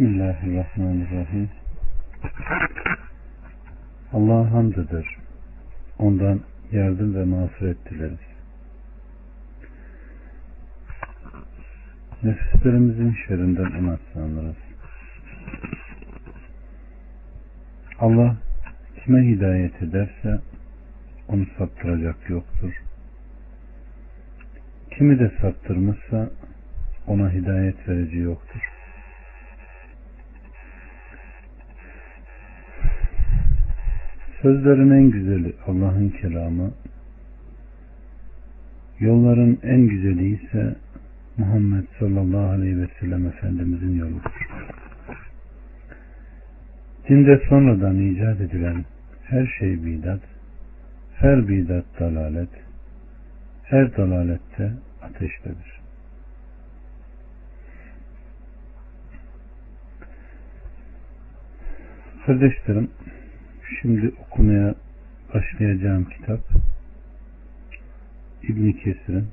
Bismillahirrahmanirrahim. Allah'a hamd eder. Ondan yardım ve mağfiret dileriz. Nefislerimizin şerrinden ona sığınırız. Allah kime hidayet ederse onu saptıracak yoktur. Kimi de saptırmışsa ona hidayet verici yoktur. Sözlerin en güzeli Allah'ın kelamı, yolların en güzeli ise Muhammed sallallahu aleyhi ve sellem Efendimizin yoludur. Dinde sonradan icat edilen her şey bidat, her bidat dalalet, her dalalette ateştedir. Kardeşlerim, Şimdi okumaya başlayacağım kitap İbn Kesir'in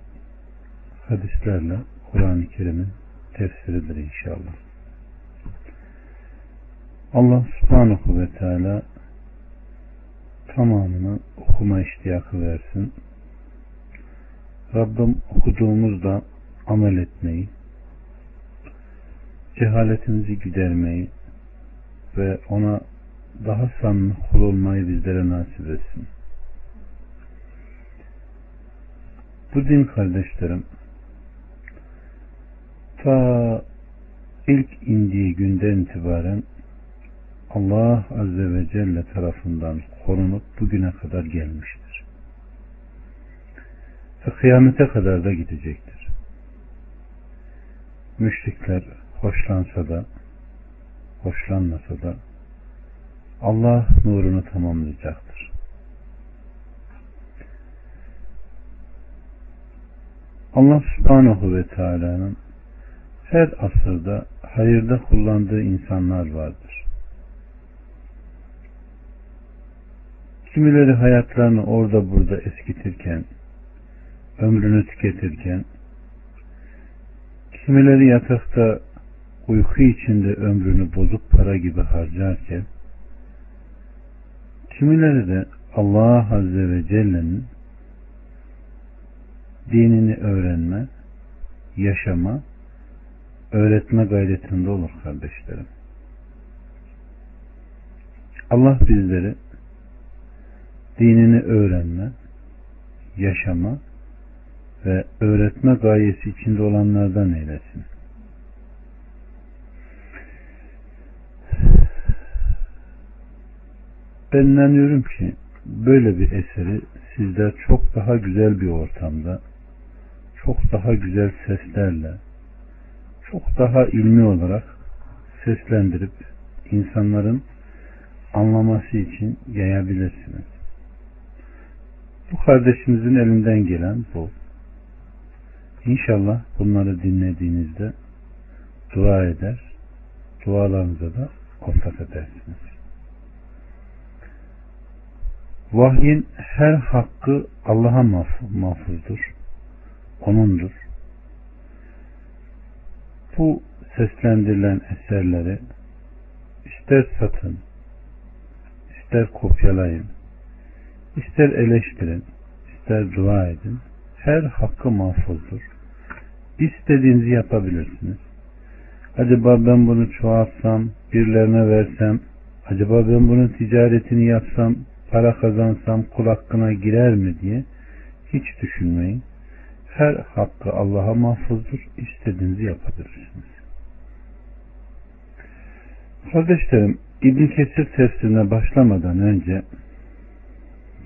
hadislerle Kur'an-ı Kerim'in tefsiridir inşallah. Allah subhanahu ve teala tamamını okuma iştiyakı versin. Rabbim okuduğumuzda amel etmeyi, cehaletimizi gidermeyi ve ona daha samimi kul olmayı bizlere nasip etsin. Bu din kardeşlerim ta ilk indiği günden itibaren Allah Azze ve Celle tarafından korunup bugüne kadar gelmiştir. Ve kıyamete kadar da gidecektir. Müşrikler hoşlansa da hoşlanmasa da Allah nurunu tamamlayacaktır. Allah subhanahu ve teala'nın her asırda hayırda kullandığı insanlar vardır. Kimileri hayatlarını orada burada eskitirken, ömrünü tüketirken, kimileri yatakta uyku içinde ömrünü bozuk para gibi harcarken, Kimileri de Allah Azze ve Celle'nin dinini öğrenme, yaşama, öğretme gayretinde olur kardeşlerim. Allah bizleri dinini öğrenme, yaşama ve öğretme gayesi içinde olanlardan eylesin. Ben inanıyorum ki böyle bir eseri sizler çok daha güzel bir ortamda, çok daha güzel seslerle, çok daha ilmi olarak seslendirip insanların anlaması için yayabilirsiniz. Bu kardeşimizin elinden gelen bu. İnşallah bunları dinlediğinizde dua eder, dualarınıza da ortak edersiniz. Vahyin her hakkı Allah'a mahfuzdur. Onundur. Bu seslendirilen eserleri ister satın, ister kopyalayın, ister eleştirin, ister dua edin. Her hakkı mahfuzdur. İstediğinizi yapabilirsiniz. Acaba ben bunu çoğaltsam, birilerine versem, acaba ben bunun ticaretini yapsam, para kazansam kul hakkına girer mi diye hiç düşünmeyin. Her hakkı Allah'a mahfuzdur. İstediğinizi yapabilirsiniz. Kardeşlerim İbn Kesir tefsirine başlamadan önce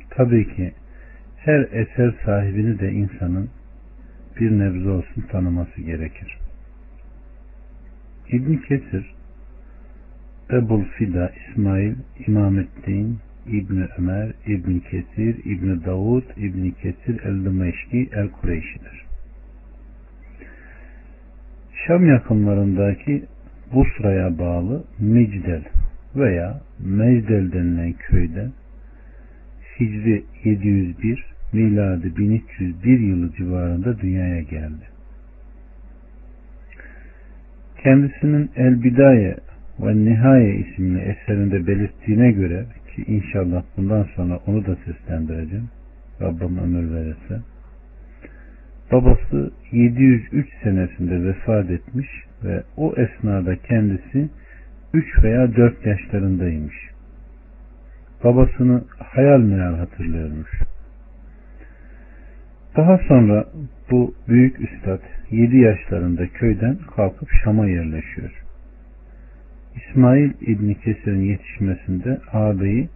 tabii ki her eser sahibini de insanın bir nebze olsun tanıması gerekir. İbn Kesir Ebul Fida İsmail İmamettin İbni Ömer, İbni Kesir, İbni Davud, İbni Kesir el-Dimeşki el-Kureyşidir. Şam yakınlarındaki Busra'ya bağlı Micdel veya Mecdel denilen köyde Hicri 701 miladi 1301 yılı civarında dünyaya geldi. Kendisinin El Bidaye ve Nihaye isimli eserinde belirttiğine göre ki inşallah bundan sonra onu da seslendireceğim. Rabbim ömür verirse. Babası 703 senesinde vefat etmiş ve o esnada kendisi 3 veya 4 yaşlarındaymış. Babasını hayal meyal hatırlıyormuş. Daha sonra bu büyük üstad 7 yaşlarında köyden kalkıp Şam'a yerleşiyor. İsmail İbni Kesir'in yetişmesinde ağabeyi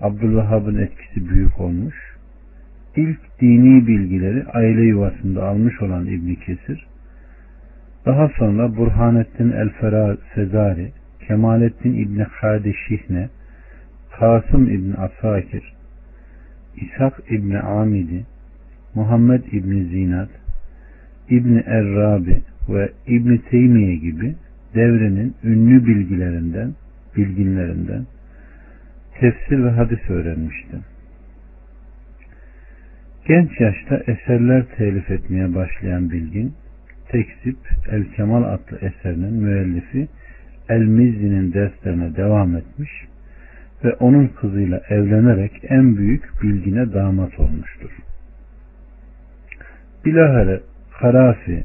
Abdülvahhab'ın etkisi büyük olmuş. İlk dini bilgileri aile yuvasında almış olan İbni Kesir, daha sonra Burhanettin el-Fezari, Kemalettin İbni Hadi Şihne, Kasım İbni Asakir, İshak İbni Amidi, Muhammed İbni Zinat, İbni Errabi ve İbni Teymiye gibi devrenin ünlü bilgilerinden, bilginlerinden tefsir ve hadis öğrenmişti. Genç yaşta eserler telif etmeye başlayan bilgin, Tekzip El Kemal adlı eserinin müellifi El Mizzi'nin derslerine devam etmiş ve onun kızıyla evlenerek en büyük bilgine damat olmuştur. Bilahare Karafi,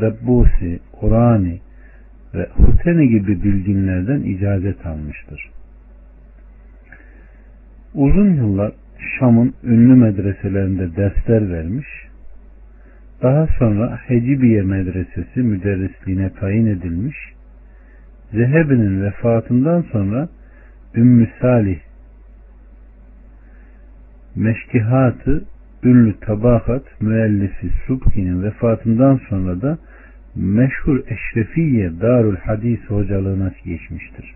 Debbusi, Urani ve Huteni gibi bilginlerden icazet almıştır. Uzun yıllar Şam'ın ünlü medreselerinde dersler vermiş, daha sonra Hecibiye Medresesi müderrisliğine tayin edilmiş, Zehebi'nin vefatından sonra Ümmü Salih Meşkihatı ünlü tabakat müellifi Subki'nin vefatından sonra da meşhur Eşrefiye Darül Hadis hocalığına geçmiştir.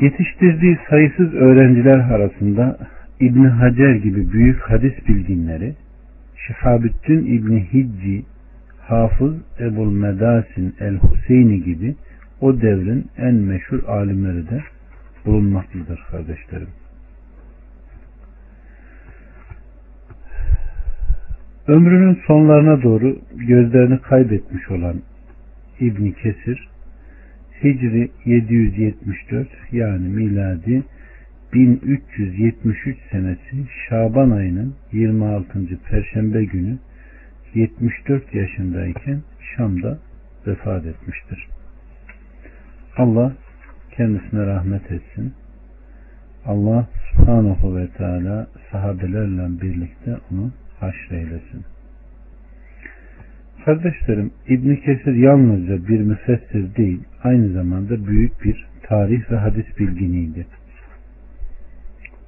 Yetiştirdiği sayısız öğrenciler arasında İbn Hacer gibi büyük hadis bilginleri, Şihabüddin İbni Hicci, Hafız Ebul Medasin el-Huseyni gibi o devrin en meşhur alimleri de bulunmaktadır kardeşlerim. Ömrünün sonlarına doğru gözlerini kaybetmiş olan İbni Kesir Hicri 774 yani miladi 1373 senesi Şaban ayının 26. Perşembe günü 74 yaşındayken Şam'da vefat etmiştir. Allah kendisine rahmet etsin. Allah subhanahu ve teala sahabelerle birlikte onu haşreylesin. Kardeşlerim İbn Kesir yalnızca bir müfessir değil aynı zamanda büyük bir tarih ve hadis bilginiydi.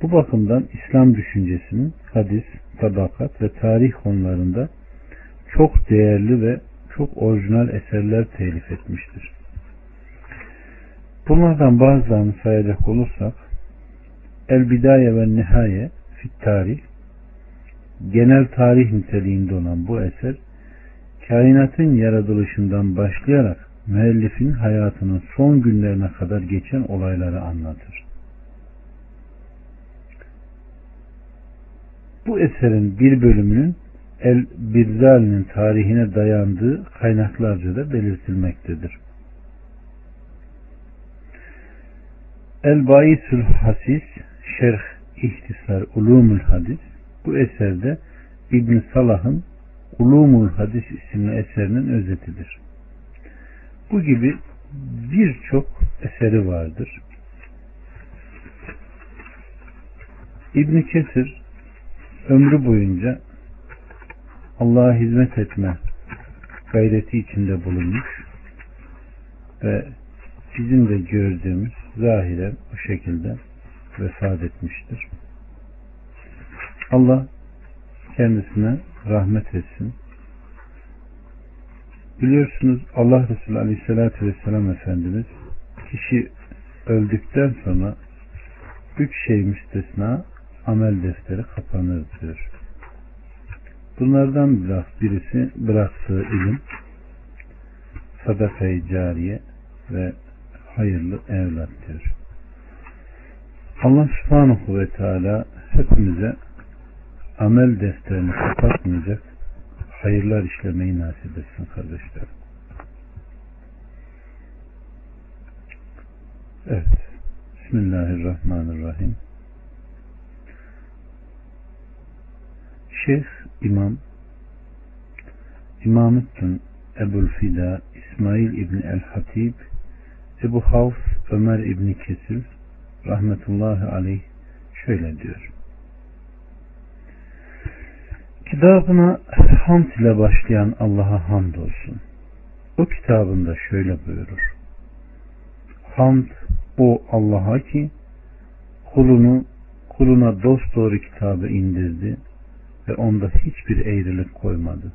Bu bakımdan İslam düşüncesinin hadis, tabakat ve tarih konularında çok değerli ve çok orijinal eserler telif etmiştir. Bunlardan bazılarını sayacak olursak El Bidaye ve Nihaye Fit Tarih genel tarih niteliğinde olan bu eser kainatın yaratılışından başlayarak müellifin hayatının son günlerine kadar geçen olayları anlatır. Bu eserin bir bölümünün El Birzali'nin tarihine dayandığı kaynaklarca da belirtilmektedir. El Baisül Hasis Şerh İhtisar Ulumul Hadis bu eserde İbn Salah'ın Ulumul Hadis isimli eserinin özetidir. Bu gibi birçok eseri vardır. İbn Kesir ömrü boyunca Allah'a hizmet etme gayreti içinde bulunmuş ve bizim de gördüğümüz zahiren bu şekilde vefat etmiştir. Allah kendisine rahmet etsin. Biliyorsunuz Allah Resulü Aleyhisselatü Vesselam Efendimiz kişi öldükten sonra üç şey müstesna amel defteri kapanır diyor. Bunlardan birisi bıraktığı ilim, sadaka-i cariye ve hayırlı evlat diyor. Allah subhanahu ve teala hepimize amel defterini kapatmayacak hayırlar işlemeyi nasip etsin kardeşler. Evet. Bismillahirrahmanirrahim. Şeyh İmam İmamettin Ebul Fida İsmail İbni El Hatib Ebu Havf Ömer İbni Kesir rahmetullahi aleyh şöyle diyor. Kitabına hamd ile başlayan Allah'a hamd olsun. O kitabında şöyle buyurur. Hamd o Allah'a ki kulunu kuluna dost doğru kitabı indirdi ve onda hiçbir eğrilik koymadı.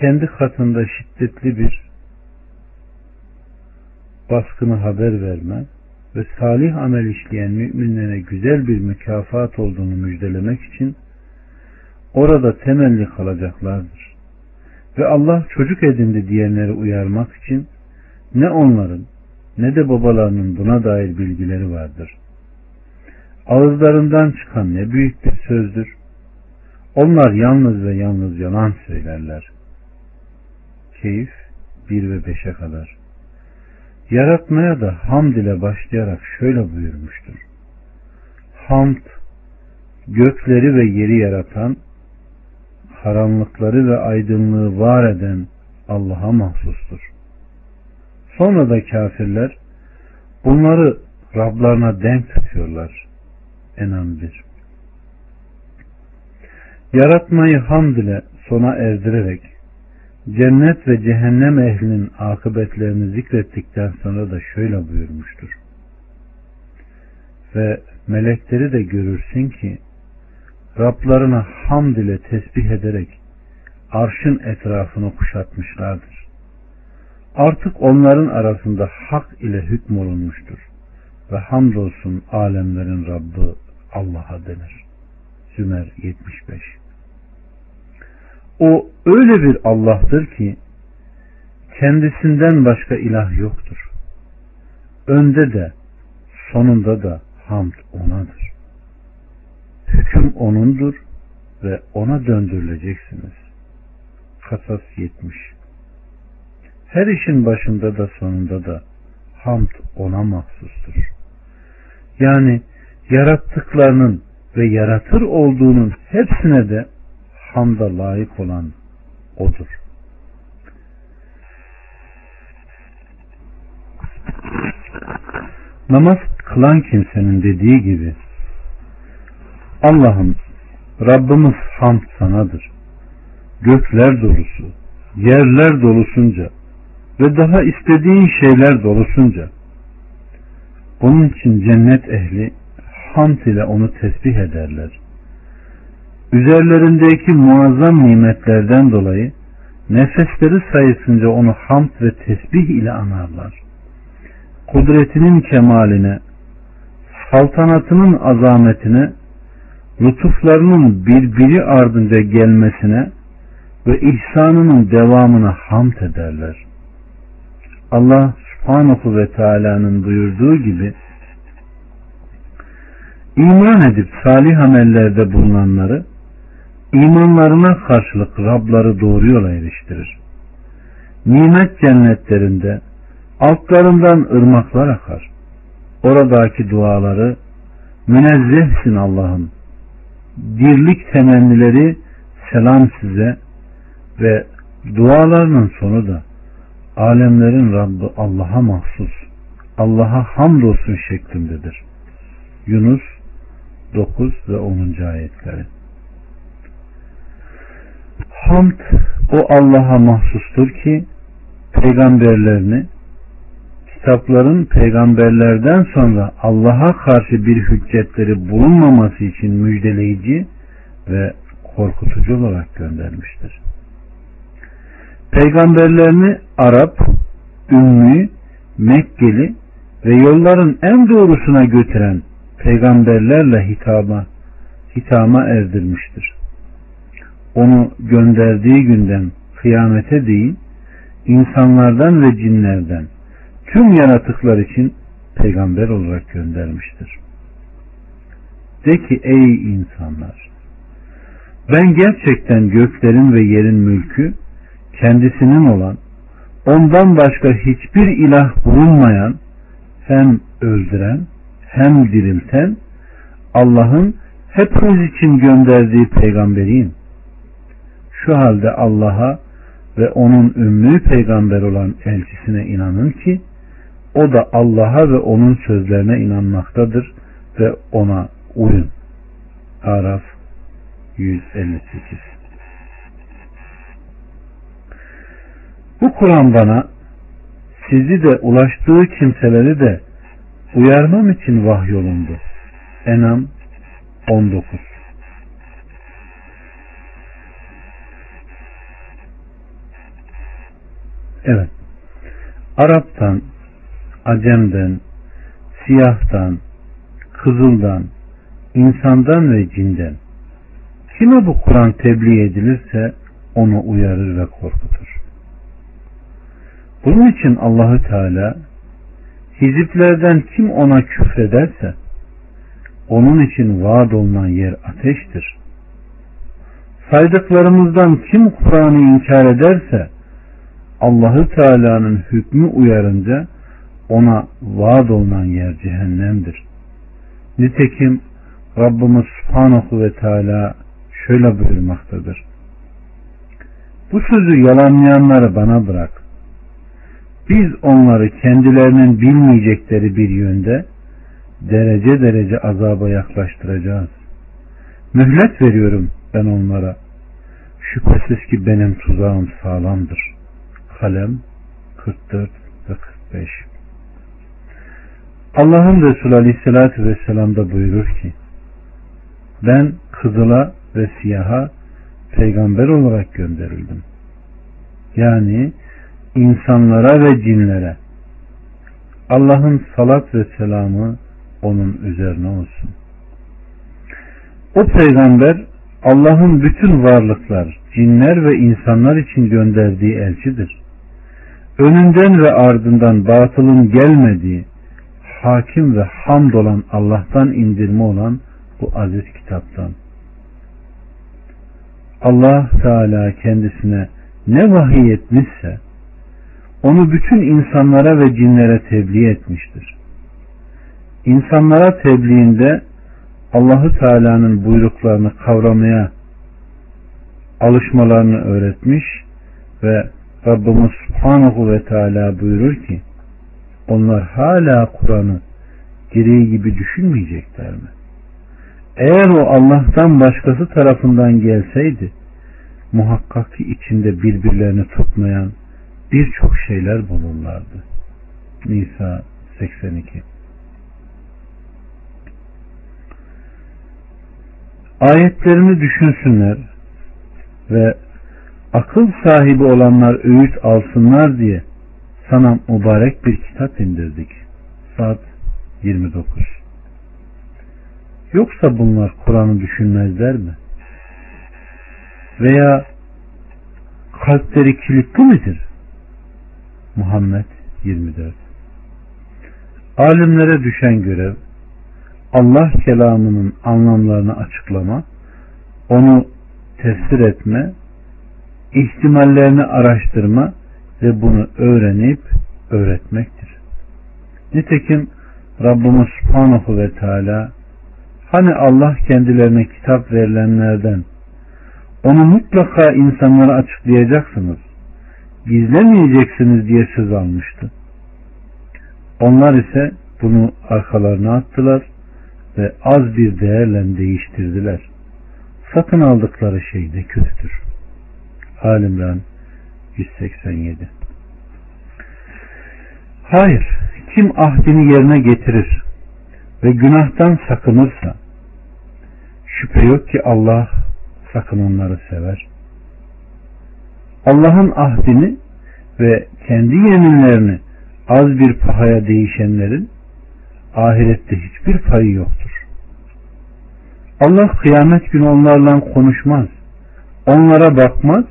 Kendi katında şiddetli bir baskını haber verme ve salih amel işleyen müminlere güzel bir mükafat olduğunu müjdelemek için orada temelli kalacaklardır. Ve Allah çocuk edindi diyenleri uyarmak için ne onların ne de babalarının buna dair bilgileri vardır. Ağızlarından çıkan ne büyük bir sözdür. Onlar yalnız ve yalnız yalan söylerler. Keyif 1 ve 5'e kadar. Yaratmaya da hamd ile başlayarak şöyle buyurmuştur. Hamd, gökleri ve yeri yaratan, karanlıkları ve aydınlığı var eden Allah'a mahsustur. Sonra da kafirler bunları Rablarına denk tutuyorlar. Enam 1 Yaratmayı hamd ile sona erdirerek cennet ve cehennem ehlinin akıbetlerini zikrettikten sonra da şöyle buyurmuştur. Ve melekleri de görürsün ki Rablarına hamd ile tesbih ederek arşın etrafını kuşatmışlardır. Artık onların arasında hak ile hükmolunmuştur. Ve hamdolsun alemlerin Rabbi Allah'a denir. Zümer 75 O öyle bir Allah'tır ki kendisinden başka ilah yoktur. Önde de sonunda da hamd onadır. Hüküm onundur ve ona döndürüleceksiniz. Kasas 70 Her işin başında da sonunda da hamd ona mahsustur. Yani yarattıklarının ve yaratır olduğunun hepsine de hamda layık olan odur. Namaz kılan kimsenin dediği gibi Allah'ım Rabbimiz hamd sanadır. Gökler dolusu, yerler dolusunca ve daha istediğin şeyler dolusunca. Onun için cennet ehli hamd ile onu tesbih ederler. Üzerlerindeki muazzam nimetlerden dolayı nefesleri sayısınca onu hamd ve tesbih ile anarlar. Kudretinin kemaline, saltanatının azametine, lütuflarının birbiri ardınca gelmesine ve ihsanının devamına hamd ederler. Allah subhanahu ve teala'nın buyurduğu gibi iman edip salih amellerde bulunanları imanlarına karşılık Rabları doğru yola eriştirir. Nimet cennetlerinde altlarından ırmaklar akar. Oradaki duaları münezzehsin Allah'ım. Dirlik temennileri selam size ve dualarının sonu da alemlerin Rabbi Allah'a mahsus, Allah'a hamdolsun şeklindedir. Yunus 9 ve 10. ayetleri. Hamd o Allah'a mahsustur ki peygamberlerini kitapların peygamberlerden sonra Allah'a karşı bir hüccetleri bulunmaması için müjdeleyici ve korkutucu olarak göndermiştir. Peygamberlerini Arap, Ümmi, Mekkeli ve yolların en doğrusuna götüren peygamberlerle hitaba, hitama erdirmiştir. Onu gönderdiği günden kıyamete değil, insanlardan ve cinlerden tüm yaratıklar için peygamber olarak göndermiştir. De ki ey insanlar ben gerçekten göklerin ve yerin mülkü kendisinin olan ondan başka hiçbir ilah bulunmayan hem öldüren hem dirilten Allah'ın hepimiz için gönderdiği peygamberiyim. Şu halde Allah'a ve onun ümmü peygamber olan elçisine inanın ki o da Allah'a ve onun sözlerine inanmaktadır ve ona uyun. Araf 158 Bu Kur'an bana sizi de ulaştığı kimseleri de uyarmam için vahyolundu. Enam 19 Evet. Arap'tan, Acem'den, siyahtan, kızıldan, insandan ve cinden kime bu Kur'an tebliğ edilirse onu uyarır ve korkutur. Bunun için Allahü Teala hiziplerden kim ona küfrederse onun için vaad olunan yer ateştir. Saydıklarımızdan kim Kur'an'ı inkar ederse Allahü Teala'nın hükmü uyarınca ona vaad olunan yer cehennemdir. Nitekim Rabbimiz Subhanahu ve Teala şöyle buyurmaktadır. Bu sözü yalanlayanları bana bırak. Biz onları kendilerinin bilmeyecekleri bir yönde derece derece azaba yaklaştıracağız. Mühlet veriyorum ben onlara. Şüphesiz ki benim tuzağım sağlamdır. Kalem 44 ve 45 Allah'ın Resulü Aleyhisselatü Vesselam da buyurur ki ben kızıla ve siyaha peygamber olarak gönderildim. Yani insanlara ve cinlere Allah'ın salat ve selamı onun üzerine olsun. O peygamber Allah'ın bütün varlıklar, cinler ve insanlar için gönderdiği elçidir. Önünden ve ardından batılın gelmediği, hakim ve hamd olan Allah'tan indirme olan bu aziz kitaptan. Allah Teala kendisine ne vahiy etmişse onu bütün insanlara ve cinlere tebliğ etmiştir. İnsanlara tebliğinde Allahü Teala'nın buyruklarını kavramaya alışmalarını öğretmiş ve Rabbimiz Subhanahu ve Teala buyurur ki onlar hala Kur'an'ı gereği gibi düşünmeyecekler mi? Eğer o Allah'tan başkası tarafından gelseydi muhakkak ki içinde birbirlerini tutmayan birçok şeyler bulurlardı. Nisa 82 Ayetlerini düşünsünler ve akıl sahibi olanlar öğüt alsınlar diye sana mübarek bir kitap indirdik. Saat 29 Yoksa bunlar Kur'an'ı düşünmezler mi? Veya kalpleri kilitli midir? Muhammed 24 Alimlere düşen görev Allah kelamının anlamlarını açıklama, onu tefsir etme, ihtimallerini araştırma ve bunu öğrenip öğretmektir. Nitekim Rabbimiz Subhanahu ve Teala hani Allah kendilerine kitap verilenlerden onu mutlaka insanlara açıklayacaksınız gizlemeyeceksiniz diye söz almıştı. Onlar ise bunu arkalarına attılar ve az bir değerle değiştirdiler. Satın aldıkları şey de kötüdür. Alimran 187 Hayır, kim ahdini yerine getirir ve günahtan sakınırsa şüphe yok ki Allah sakınanları sever. Allah'ın ahdini ve kendi yeminlerini az bir pahaya değişenlerin ahirette hiçbir payı yoktur. Allah kıyamet günü onlarla konuşmaz. Onlara bakmaz,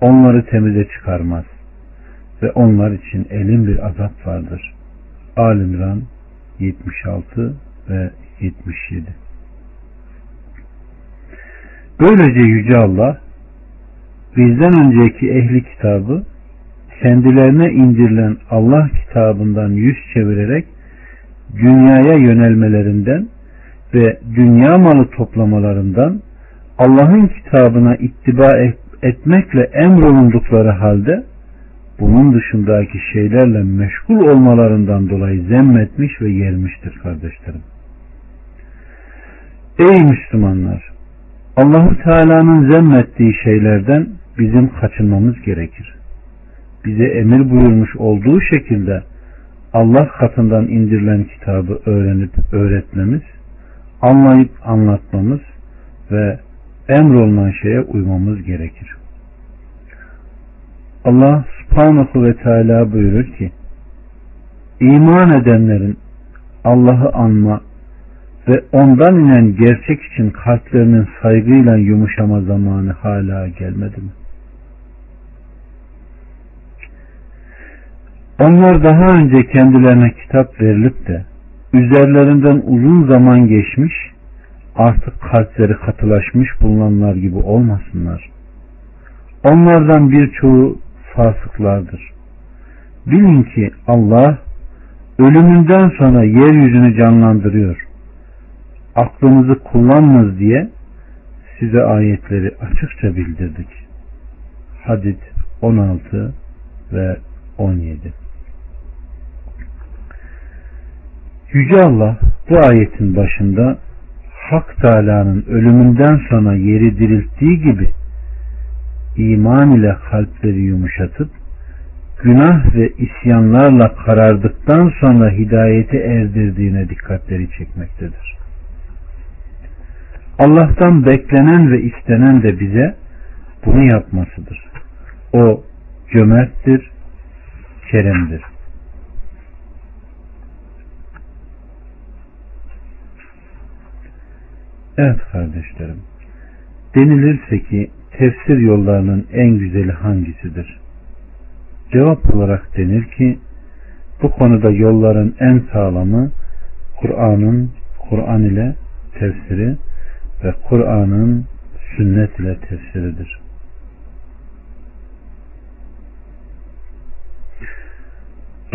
onları temize çıkarmaz. Ve onlar için elin bir azap vardır. Alimran 76 ve 77 Böylece Yüce Allah bizden önceki ehli kitabı kendilerine indirilen Allah kitabından yüz çevirerek dünyaya yönelmelerinden ve dünya malı toplamalarından Allah'ın kitabına ittiba etmekle emrolundukları halde bunun dışındaki şeylerle meşgul olmalarından dolayı zemmetmiş ve yermiştir kardeşlerim. Ey Müslümanlar! Allahu Teala'nın zemmettiği şeylerden bizim kaçınmamız gerekir. Bize emir buyurmuş olduğu şekilde Allah katından indirilen kitabı öğrenip öğretmemiz, anlayıp anlatmamız ve emrolunan şeye uymamız gerekir. Allah subhanahu ve teala buyurur ki iman edenlerin Allah'ı anma ve ondan inen gerçek için kalplerinin saygıyla yumuşama zamanı hala gelmedi mi? Onlar daha önce kendilerine kitap verilip de üzerlerinden uzun zaman geçmiş artık kalpleri katılaşmış bulunanlar gibi olmasınlar. Onlardan birçoğu fasıklardır. Bilin ki Allah ölümünden sonra yeryüzünü canlandırıyor. Aklınızı kullanmaz diye size ayetleri açıkça bildirdik. Hadid 16 ve 17 Yüce Allah bu ayetin başında Hak Teala'nın ölümünden sonra yeri dirilttiği gibi iman ile kalpleri yumuşatıp günah ve isyanlarla karardıktan sonra hidayeti erdirdiğine dikkatleri çekmektedir. Allah'tan beklenen ve istenen de bize bunu yapmasıdır. O cömerttir, keremdir. Evet kardeşlerim. Denilirse ki tefsir yollarının en güzeli hangisidir? Cevap olarak denir ki bu konuda yolların en sağlamı Kur'an'ın Kur'an ile tefsiri ve Kur'an'ın sünnet ile tefsiridir.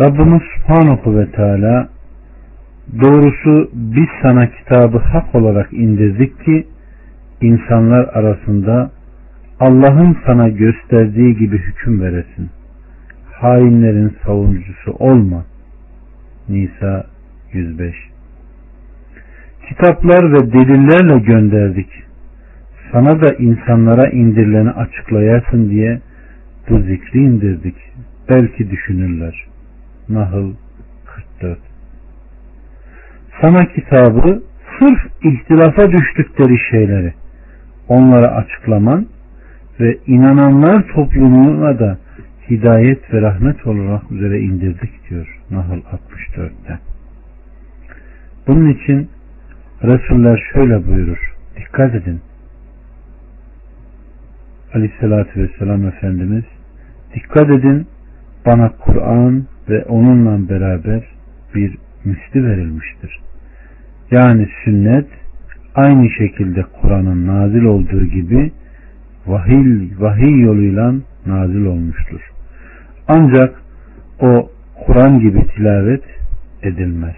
Rabbimiz Subhanahu ve Teala doğrusu biz sana kitabı hak olarak indirdik ki insanlar arasında Allah'ın sana gösterdiği gibi hüküm veresin. Hainlerin savunucusu olma. Nisa 105 Kitaplar ve delillerle gönderdik. Sana da insanlara indirileni açıklayasın diye bu zikri indirdik. Belki düşünürler. Nahl 44 Sana kitabı sırf ihtilafa düştükleri şeyleri onlara açıklaman ve inananlar toplumuna da hidayet ve rahmet olarak üzere indirdik diyor Nahl 64'te. Bunun için Resuller şöyle buyurur. Dikkat edin. Aleyhissalatü vesselam Efendimiz dikkat edin bana Kur'an ve onunla beraber bir misli verilmiştir. Yani sünnet aynı şekilde Kur'an'ın nazil olduğu gibi vahiy, vahiy yoluyla nazil olmuştur. Ancak o Kur'an gibi tilavet edilmez.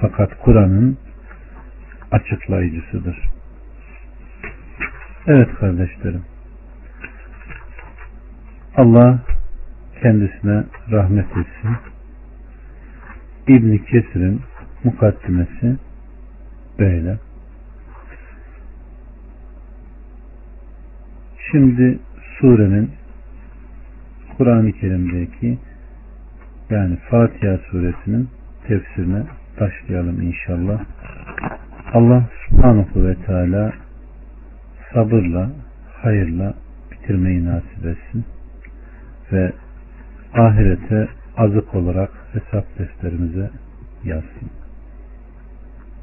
Fakat Kur'an'ın açıklayıcısıdır. Evet kardeşlerim. Allah kendisine rahmet etsin. İbn Kesir'in mukaddimesi böyle. Şimdi surenin Kur'an-ı Kerim'deki yani Fatiha suresinin tefsirine başlayalım inşallah. Allah subhanahu ve teala sabırla, hayırla bitirmeyi nasip etsin ve ahirete azık olarak hesap defterimize yazsın.